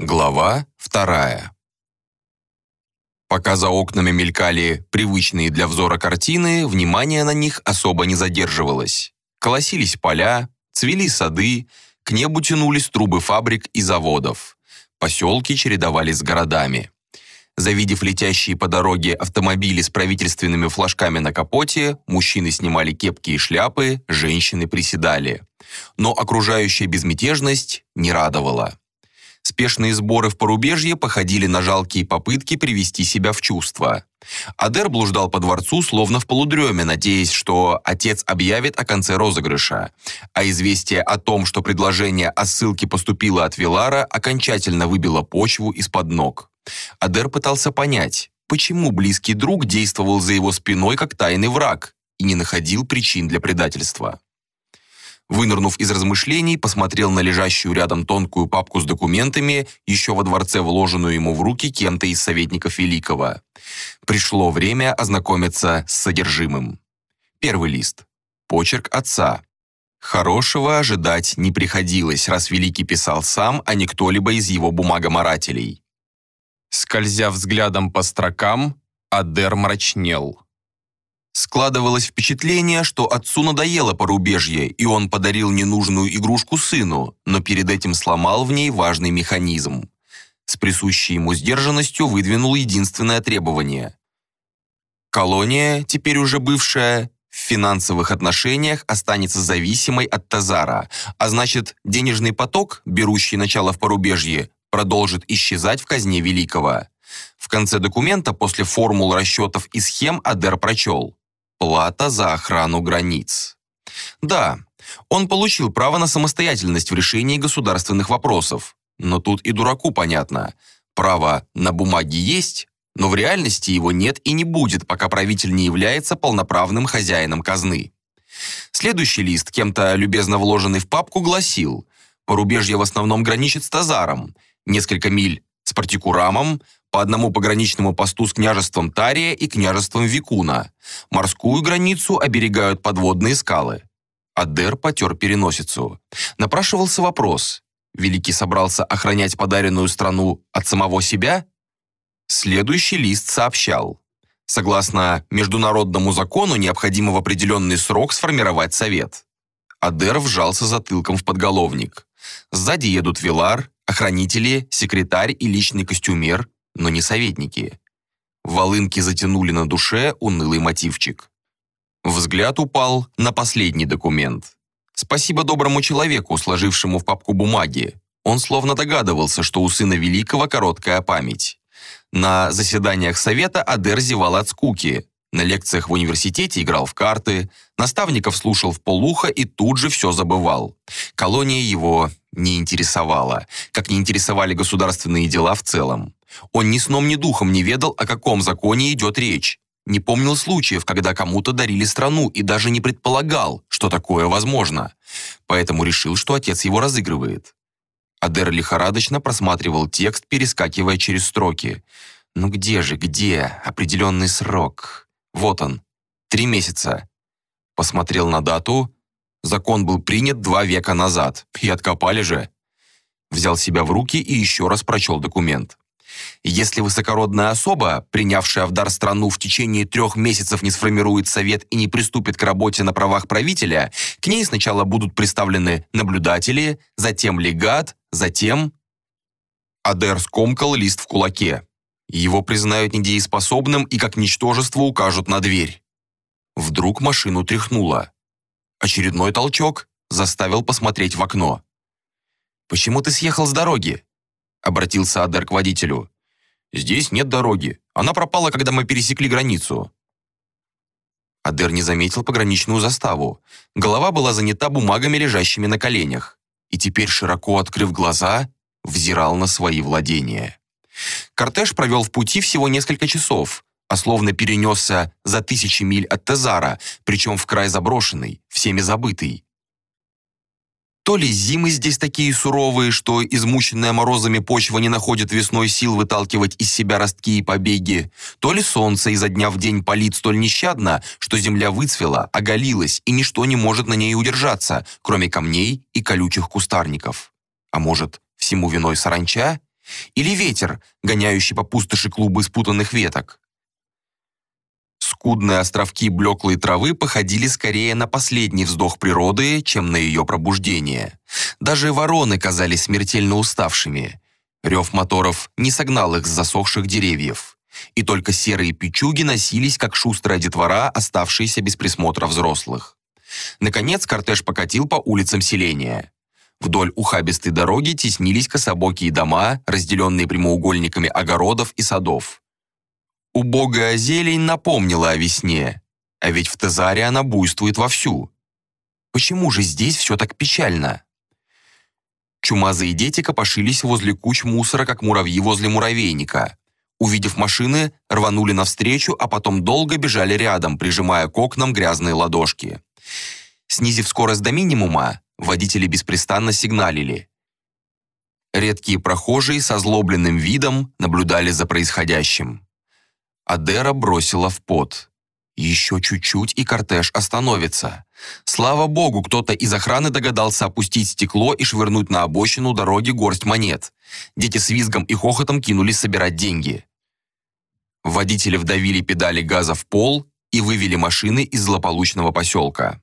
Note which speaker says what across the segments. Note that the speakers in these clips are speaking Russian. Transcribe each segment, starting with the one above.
Speaker 1: Глава вторая. Пока за окнами мелькали привычные для взора картины, внимание на них особо не задерживалось. Колосились поля, цвели сады, к небу тянулись трубы фабрик и заводов. Поселки чередовались с городами. Завидев летящие по дороге автомобили с правительственными флажками на капоте, мужчины снимали кепки и шляпы, женщины приседали. Но окружающая безмятежность не радовала. Спешные сборы в порубежье походили на жалкие попытки привести себя в чувство. Адер блуждал по дворцу, словно в полудреме, надеясь, что отец объявит о конце розыгрыша. А известие о том, что предложение о ссылке поступило от Вилара, окончательно выбило почву из-под ног. Адер пытался понять, почему близкий друг действовал за его спиной как тайный враг и не находил причин для предательства. Вынырнув из размышлений, посмотрел на лежащую рядом тонкую папку с документами, еще во дворце вложенную ему в руки кем-то из советников Великого. Пришло время ознакомиться с содержимым. Первый лист. Почерк отца. Хорошего ожидать не приходилось, раз Великий писал сам, а не кто-либо из его бумагоморателей. Скользя взглядом по строкам, Адер мрачнел. Складывалось впечатление, что отцу надоело порубежье, и он подарил ненужную игрушку сыну, но перед этим сломал в ней важный механизм. С присущей ему сдержанностью выдвинул единственное требование. Колония, теперь уже бывшая, в финансовых отношениях останется зависимой от Тазара, а значит, денежный поток, берущий начало в порубежье, продолжит исчезать в казне Великого. В конце документа после формул расчетов и схем Адер прочел Плата за охрану границ. Да, он получил право на самостоятельность в решении государственных вопросов. Но тут и дураку понятно. Право на бумаге есть, но в реальности его нет и не будет, пока правитель не является полноправным хозяином казны. Следующий лист, кем-то любезно вложенный в папку, гласил «Порубежье в основном граничит с Тазаром, несколько миль с Партикурамом, по одному пограничному посту с княжеством Тария и княжеством Викуна. Морскую границу оберегают подводные скалы. Адер потер переносицу. Напрашивался вопрос. Великий собрался охранять подаренную страну от самого себя? Следующий лист сообщал. Согласно международному закону, необходимо в определенный срок сформировать совет. Адер вжался затылком в подголовник. Сзади едут Вилар, охранители, секретарь и личный костюмер, но не советники. Волынки затянули на душе унылый мотивчик. Взгляд упал на последний документ. Спасибо доброму человеку, сложившему в папку бумаги. Он словно догадывался, что у сына Великого короткая память. На заседаниях совета Адер зевал от скуки. На лекциях в университете играл в карты, наставников слушал в полухо и тут же все забывал. Колония его не интересовала, как не интересовали государственные дела в целом. Он ни сном, ни духом не ведал, о каком законе идет речь. Не помнил случаев, когда кому-то дарили страну и даже не предполагал, что такое возможно. Поэтому решил, что отец его разыгрывает. Адер лихорадочно просматривал текст, перескакивая через строки. «Ну где же, где? Определенный срок. Вот он. Три месяца». Посмотрел на дату. Закон был принят два века назад. И откопали же. Взял себя в руки и еще раз прочел документ. Если высокородная особа, принявшая в дар страну в течение трех месяцев не сформирует совет и не приступит к работе на правах правителя, к ней сначала будут представлены наблюдатели, затем легат, затем... Адер скомкал лист в кулаке. Его признают недееспособным и как ничтожество укажут на дверь. Вдруг машину тряхнуло. Очередной толчок заставил посмотреть в окно. «Почему ты съехал с дороги?» Обратился Адер к водителю. «Здесь нет дороги. Она пропала, когда мы пересекли границу». Адер не заметил пограничную заставу. Голова была занята бумагами, лежащими на коленях. И теперь, широко открыв глаза, взирал на свои владения. Кортеж провел в пути всего несколько часов, а словно перенесся за тысячи миль от Тезара, причем в край заброшенный, всеми забытый. То ли зимы здесь такие суровые, что измученная морозами почва не находит весной сил выталкивать из себя ростки и побеги, то ли солнце изо дня в день палит столь нещадно, что земля выцвела, оголилась, и ничто не может на ней удержаться, кроме камней и колючих кустарников. А может, всему виной саранча? Или ветер, гоняющий по пустоши клубы спутанных веток. Скудные островки блеклой травы походили скорее на последний вздох природы, чем на ее пробуждение. Даже вороны казались смертельно уставшими. Рев моторов не согнал их с засохших деревьев. И только серые печуги носились, как шустрая детвора, оставшиеся без присмотра взрослых. Наконец кортеж покатил по улицам селения. Вдоль ухабистой дороги теснились кособокие дома, разделенные прямоугольниками огородов и садов. Убогая зелень напомнила о весне, а ведь в Тезаре она буйствует вовсю. Почему же здесь все так печально? Чумазые дети копошились возле куч мусора, как муравьи возле муравейника. Увидев машины, рванули навстречу, а потом долго бежали рядом, прижимая к окнам грязные ладошки. Снизив скорость до минимума, водители беспрестанно сигналили. Редкие прохожие со злобленным видом наблюдали за происходящим. Адера бросила в пот. Еще чуть-чуть, и кортеж остановится. Слава богу, кто-то из охраны догадался опустить стекло и швырнуть на обочину дороги горсть монет. Дети с визгом и хохотом кинулись собирать деньги. Водители вдавили педали газа в пол и вывели машины из злополучного поселка.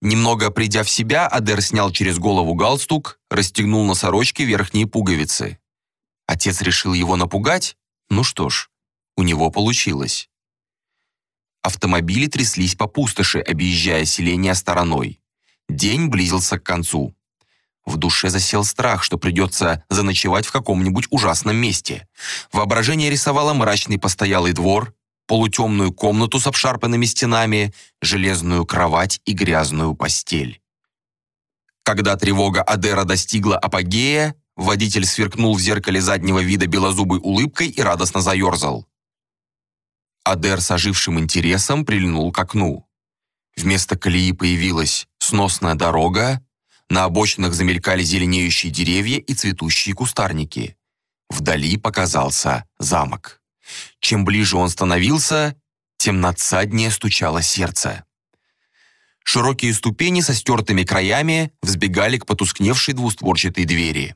Speaker 1: Немного придя в себя, Адер снял через голову галстук, расстегнул на сорочке верхние пуговицы. Отец решил его напугать? Ну что ж, у него получилось. Автомобили тряслись по пустоши, объезжая селение стороной. День близился к концу. В душе засел страх, что придется заночевать в каком-нибудь ужасном месте. Воображение рисовало мрачный постоялый двор, полутемную комнату с обшарпанными стенами, железную кровать и грязную постель. Когда тревога Адера достигла апогея, водитель сверкнул в зеркале заднего вида белозубой улыбкой и радостно заерзал. Адер с ожившим интересом прильнул к окну. Вместо колеи появилась сносная дорога, на обочинах замелькали зеленеющие деревья и цветущие кустарники. Вдали показался замок. Чем ближе он становился, тем надсаднее стучало сердце. Широкие ступени со стертыми краями взбегали к потускневшей двустворчатой двери.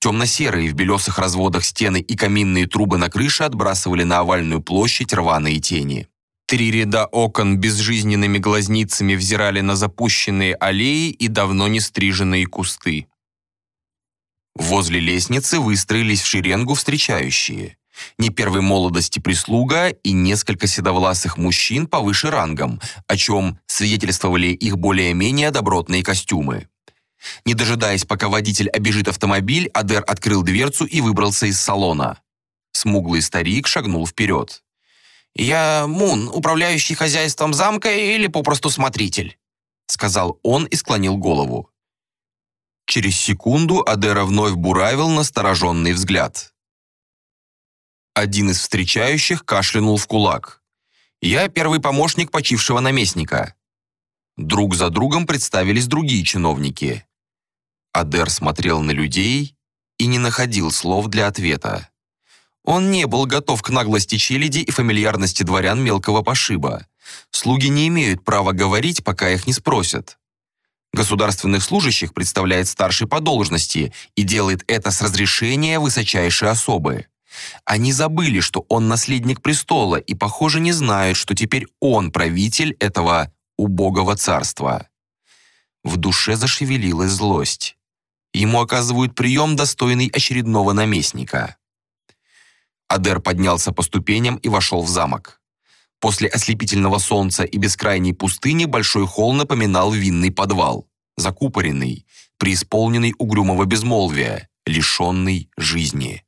Speaker 1: Темно-серые в белесых разводах стены и каминные трубы на крыше отбрасывали на овальную площадь рваные тени. Три ряда окон безжизненными глазницами взирали на запущенные аллеи и давно не стриженные кусты. Возле лестницы выстроились в шеренгу встречающие. Не первой молодости прислуга и несколько седовласых мужчин повыше рангом, о чем свидетельствовали их более-менее добротные костюмы. Не дожидаясь, пока водитель обежит автомобиль, Адер открыл дверцу и выбрался из салона. Смуглый старик шагнул вперед. «Я Мун, управляющий хозяйством замка или попросту смотритель», сказал он и склонил голову. Через секунду Адера вновь буравил настороженный взгляд. Один из встречающих кашлянул в кулак. «Я первый помощник почившего наместника». Друг за другом представились другие чиновники. Адер смотрел на людей и не находил слов для ответа. Он не был готов к наглости челяди и фамильярности дворян мелкого пошиба. Слуги не имеют права говорить, пока их не спросят. Государственных служащих представляет старший по должности и делает это с разрешения высочайшей особы. Они забыли, что он наследник престола и, похоже, не знают, что теперь он правитель этого убогого царства. В душе зашевелилась злость. Ему оказывают прием, достойный очередного наместника. Адер поднялся по ступеням и вошел в замок. После ослепительного солнца и бескрайней пустыни большой холл напоминал винный подвал, закупоренный, преисполненный угрюмого безмолвия, лишенный жизни.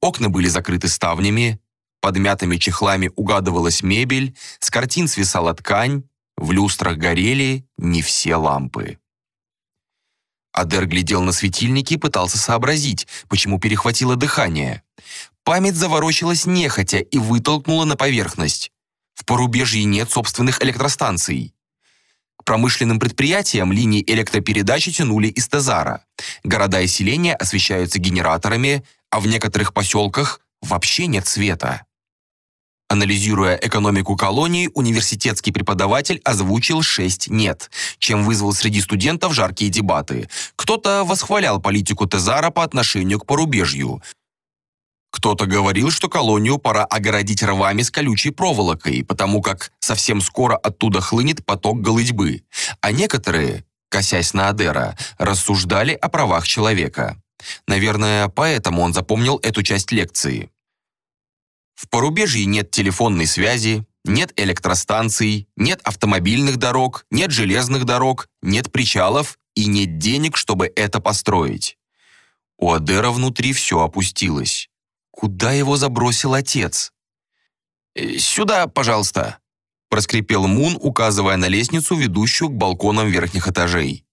Speaker 1: Окна были закрыты ставнями, под мятыми чехлами угадывалась мебель, с картин свисала ткань, в люстрах горели не все лампы. Адер глядел на светильники и пытался сообразить, почему перехватило дыхание. Память заворочилась нехотя и вытолкнула на поверхность. В порубежье нет собственных электростанций. К промышленным предприятиям линии электропередачи тянули из Тезара. Города и селения освещаются генераторами, а в некоторых поселках вообще нет света. Анализируя экономику колонии, университетский преподаватель озвучил шесть «нет», чем вызвал среди студентов жаркие дебаты. Кто-то восхвалял политику Тезара по отношению к порубежью. Кто-то говорил, что колонию пора огородить рвами с колючей проволокой, потому как совсем скоро оттуда хлынет поток голытьбы. А некоторые, косясь на Адера, рассуждали о правах человека. Наверное, поэтому он запомнил эту часть лекции. В порубежье нет телефонной связи, нет электростанций, нет автомобильных дорог, нет железных дорог, нет причалов и нет денег, чтобы это построить. У Адера внутри все опустилось. Куда его забросил отец? «Э, «Сюда, пожалуйста», — проскрипел Мун, указывая на лестницу, ведущую к балконам верхних этажей.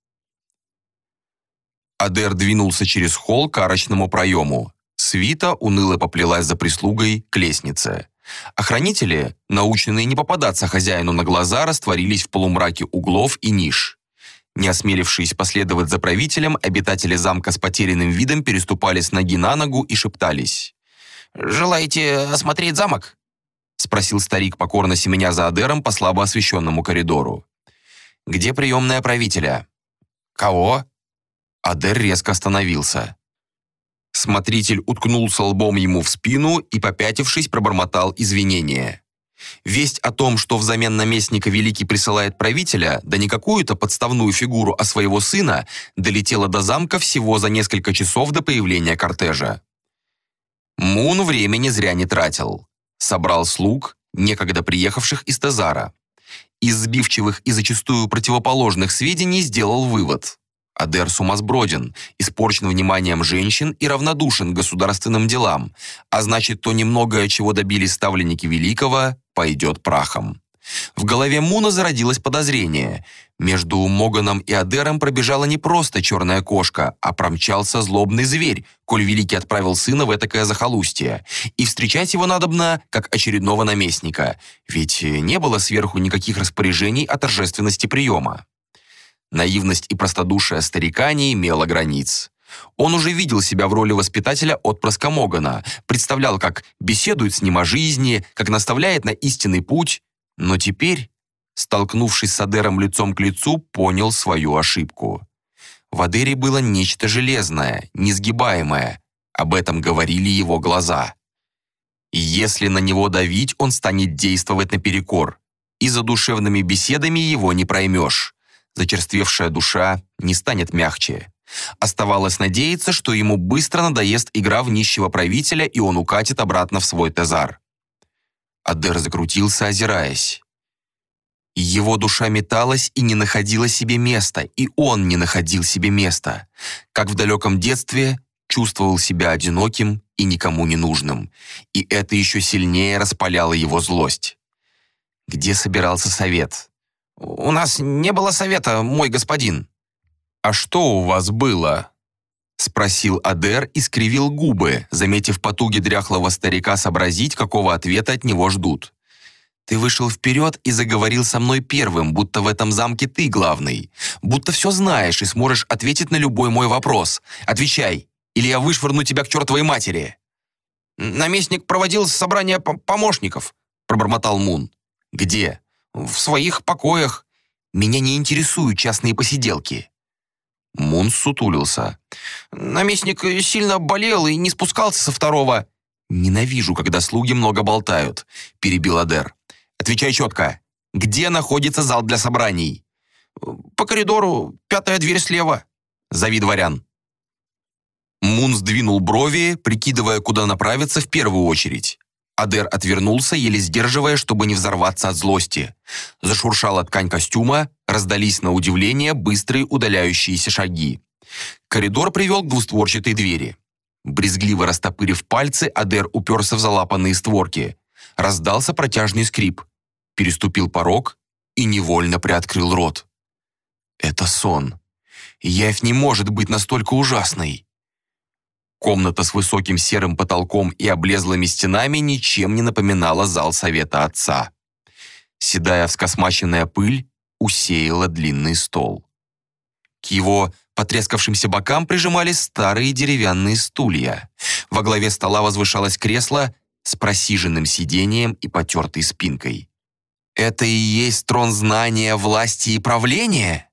Speaker 1: Адер двинулся через холл к арочному проему. Свита уныло поплелась за прислугой к лестнице. Охранители, наученные не попадаться хозяину на глаза, растворились в полумраке углов и ниш. Не осмелившись последовать за правителем, обитатели замка с потерянным видом переступали с ноги на ногу и шептались. «Желаете осмотреть замок?» — спросил старик, покорно семеня за Адером по слабо освещенному коридору. «Где приемная правителя?» «Кого?» Адер резко остановился. Смотритель уткнулся лбом ему в спину и, попятившись, пробормотал извинения. Весть о том, что взамен наместника Великий присылает правителя, да не какую-то подставную фигуру, а своего сына, долетела до замка всего за несколько часов до появления кортежа. Мун времени зря не тратил. Собрал слуг, некогда приехавших из Тезара. Из сбивчивых и зачастую противоположных сведений сделал вывод. Адер сумасброден, испорчен вниманием женщин и равнодушен к государственным делам, а значит, то немногое, чего добились ставленники Великого, пойдет прахом. В голове Муна зародилось подозрение. Между Моганом и Адером пробежала не просто черная кошка, а промчался злобный зверь, коль Великий отправил сына в этакое захолустье. И встречать его надобно, как очередного наместника, ведь не было сверху никаких распоряжений о торжественности приема. Наивность и простодушие старика не имела границ. Он уже видел себя в роли воспитателя отпрыска Могана, представлял, как беседует с ним о жизни, как наставляет на истинный путь, но теперь, столкнувшись с Адером лицом к лицу, понял свою ошибку. В Адере было нечто железное, несгибаемое. Об этом говорили его глаза. И если на него давить, он станет действовать наперекор. И за душевными беседами его не проймешь. Зачерствевшая душа не станет мягче. Оставалось надеяться, что ему быстро надоест игра в нищего правителя, и он укатит обратно в свой тезар. Адер закрутился, озираясь. Его душа металась и не находила себе места, и он не находил себе места. Как в далеком детстве чувствовал себя одиноким и никому не нужным. И это еще сильнее распаляло его злость. Где собирался совет? «У нас не было совета, мой господин». «А что у вас было?» Спросил Адер и скривил губы, заметив потуги дряхлого старика сообразить, какого ответа от него ждут. «Ты вышел вперед и заговорил со мной первым, будто в этом замке ты главный. Будто все знаешь и сможешь ответить на любой мой вопрос. Отвечай, или я вышвырну тебя к чертовой матери». «Наместник проводил собрание помощников», — пробормотал Мун. «Где?» В своих покоях. Меня не интересуют частные посиделки». Мун сутулился. «Наместник сильно болел и не спускался со второго». «Ненавижу, когда слуги много болтают», — перебил Адер. «Отвечай четко. Где находится зал для собраний?» «По коридору, пятая дверь слева». «Зови дворян». Мун сдвинул брови, прикидывая, куда направиться в первую очередь. Адер отвернулся, еле сдерживая, чтобы не взорваться от злости. Зашуршала ткань костюма, раздались на удивление быстрые удаляющиеся шаги. Коридор привел к двустворчатой двери. Брезгливо растопырив пальцы, Адер уперся в залапанные створки. Раздался протяжный скрип. Переступил порог и невольно приоткрыл рот. «Это сон. Явь не может быть настолько ужасной». Комната с высоким серым потолком и облезлыми стенами ничем не напоминала зал совета отца. Седая вскосмаченная пыль усеяла длинный стол. К его потрескавшимся бокам прижимались старые деревянные стулья. Во главе стола возвышалось кресло с просиженным сиденьем и потертой спинкой. «Это и есть трон знания, власти и правления?»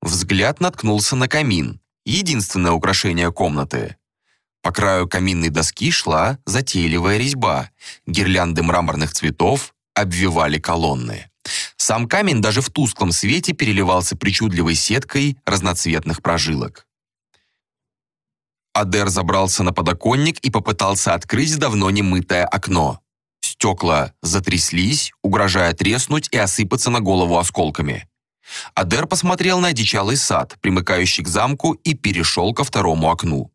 Speaker 1: Взгляд наткнулся на камин, единственное украшение комнаты. По краю каминной доски шла затейливая резьба, гирлянды мраморных цветов обвивали колонны. Сам камень даже в тусклом свете переливался причудливой сеткой разноцветных прожилок. Адер забрался на подоконник и попытался открыть давно немытое окно. Стекла затряслись, угрожая треснуть и осыпаться на голову осколками. Адер посмотрел на одичалый сад, примыкающий к замку, и перешел ко второму окну.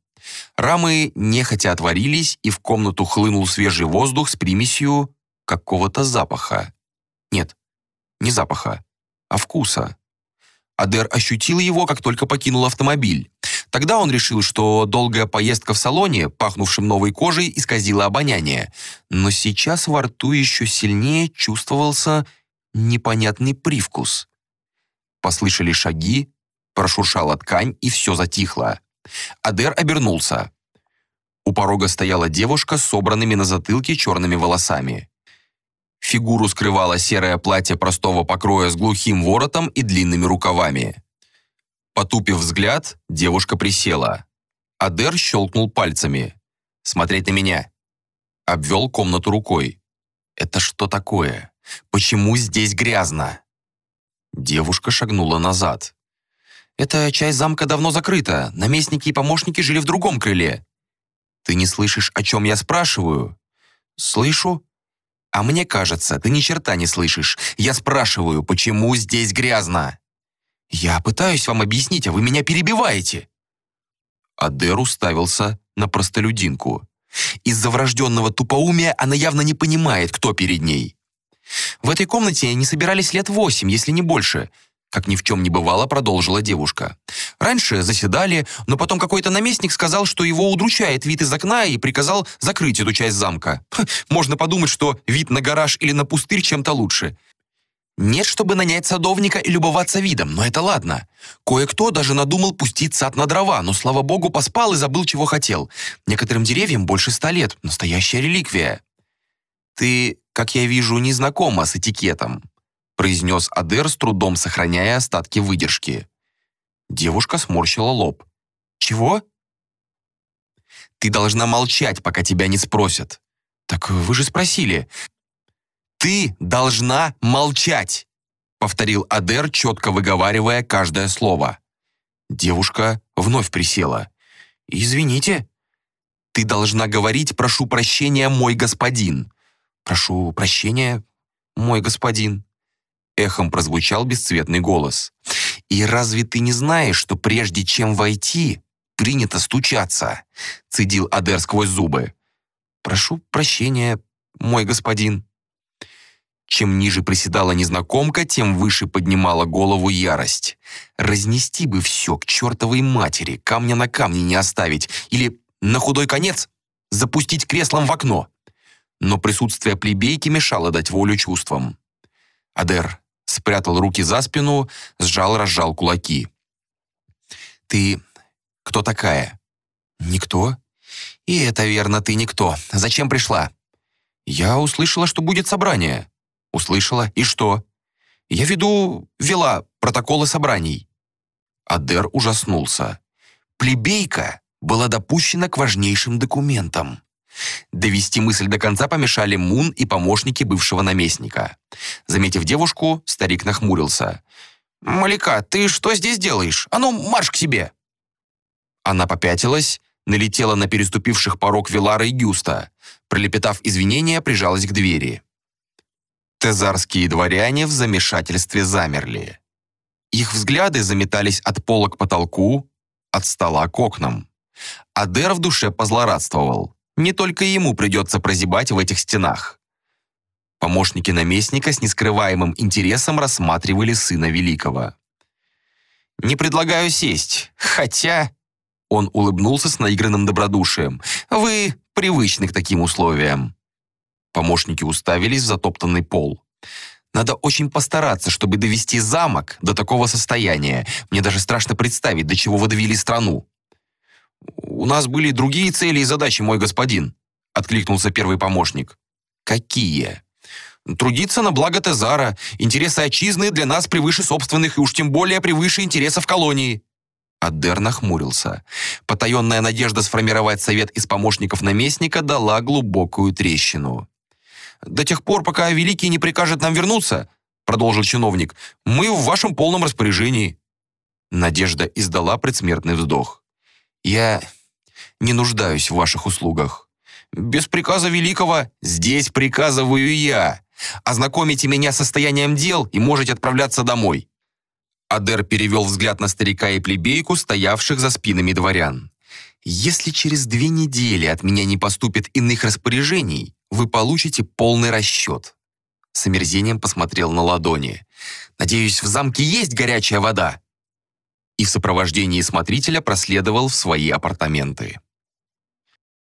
Speaker 1: Рамы нехотя отворились, и в комнату хлынул свежий воздух с примесью какого-то запаха. Нет, не запаха, а вкуса. Адер ощутил его, как только покинул автомобиль. Тогда он решил, что долгая поездка в салоне, пахнувшем новой кожей, исказила обоняние. Но сейчас во рту еще сильнее чувствовался непонятный привкус. Послышали шаги, прошуршала ткань, и все затихло. Адер обернулся. У порога стояла девушка с собранными на затылке черными волосами. Фигуру скрывало серое платье простого покроя с глухим воротом и длинными рукавами. Потупив взгляд, девушка присела. Адер щелкнул пальцами. «Смотреть на меня!» Обвел комнату рукой. «Это что такое? Почему здесь грязно?» Девушка шагнула назад. «Эта часть замка давно закрыта. Наместники и помощники жили в другом крыле. Ты не слышишь, о чем я спрашиваю?» «Слышу. А мне кажется, ты ни черта не слышишь. Я спрашиваю, почему здесь грязно?» «Я пытаюсь вам объяснить, а вы меня перебиваете!» Адер уставился на простолюдинку. Из-за врожденного тупоумия она явно не понимает, кто перед ней. В этой комнате не собирались лет восемь, если не больше. Как ни в чем не бывало, продолжила девушка. Раньше заседали, но потом какой-то наместник сказал, что его удручает вид из окна и приказал закрыть эту часть замка. Можно подумать, что вид на гараж или на пустырь чем-то лучше. Нет, чтобы нанять садовника и любоваться видом, но это ладно. Кое-кто даже надумал пустить сад на дрова, но, слава богу, поспал и забыл, чего хотел. Некоторым деревьям больше ста лет. Настоящая реликвия. Ты, как я вижу, не знакома с этикетом, произнес Адер с трудом сохраняя остатки выдержки. Девушка сморщила лоб. «Чего?» «Ты должна молчать, пока тебя не спросят». «Так вы же спросили. «Ты должна молчать!» — повторил Адер, четко выговаривая каждое слово. Девушка вновь присела. «Извините». «Ты должна говорить «прошу прощения, мой господин». «Прошу прощения, мой господин». Эхом прозвучал бесцветный голос. «И разве ты не знаешь, что прежде чем войти, принято стучаться?» Цедил Адер сквозь зубы. «Прошу прощения, мой господин». Чем ниже приседала незнакомка, тем выше поднимала голову ярость. Разнести бы все к чертовой матери, камня на камне не оставить, или, на худой конец, запустить креслом в окно. Но присутствие плебейки мешало дать волю чувствам. Адер спрятал руки за спину, сжал-разжал кулаки. «Ты кто такая?» «Никто». «И это верно, ты никто. Зачем пришла?» «Я услышала, что будет собрание». Услышала. И что? Я веду, вела протоколы собраний. Адер ужаснулся. Плебейка была допущена к важнейшим документам. Довести мысль до конца помешали Мун и помощники бывшего наместника. Заметив девушку, старик нахмурился. «Малика, ты что здесь делаешь? А ну, марш к себе!» Она попятилась, налетела на переступивших порог Вилара и Гюста. Пролепетав извинения, прижалась к двери. Тезарские дворяне в замешательстве замерли. Их взгляды заметались от пола к потолку, от стола к окнам. Адер в душе позлорадствовал. Не только ему придется прозябать в этих стенах. Помощники наместника с нескрываемым интересом рассматривали сына Великого. «Не предлагаю сесть, хотя...» Он улыбнулся с наигранным добродушием. «Вы привычны к таким условиям». Помощники уставились в затоптанный пол. Надо очень постараться, чтобы довести замок до такого состояния. Мне даже страшно представить, до чего вы страну. У нас были другие цели и задачи, мой господин. откликнулся первый помощник. «Какие?» «Трудиться на благо Тезара. Интересы отчизны для нас превыше собственных и уж тем более превыше интересов колонии». Адер нахмурился. Потаенная надежда сформировать совет из помощников наместника дала глубокую трещину. «До тех пор, пока Великий не прикажет нам вернуться», продолжил чиновник, «мы в вашем полном распоряжении». Надежда издала предсмертный вздох. «Я не нуждаюсь в ваших услугах. Без приказа Великого здесь приказываю я. Ознакомите меня с состоянием дел и можете отправляться домой». Адер перевел взгляд на старика и плебейку, стоявших за спинами дворян. «Если через две недели от меня не поступит иных распоряжений, вы получите полный расчет». С омерзением посмотрел на ладони. «Надеюсь, в замке есть горячая вода?» И в сопровождении смотрителя проследовал в свои апартаменты.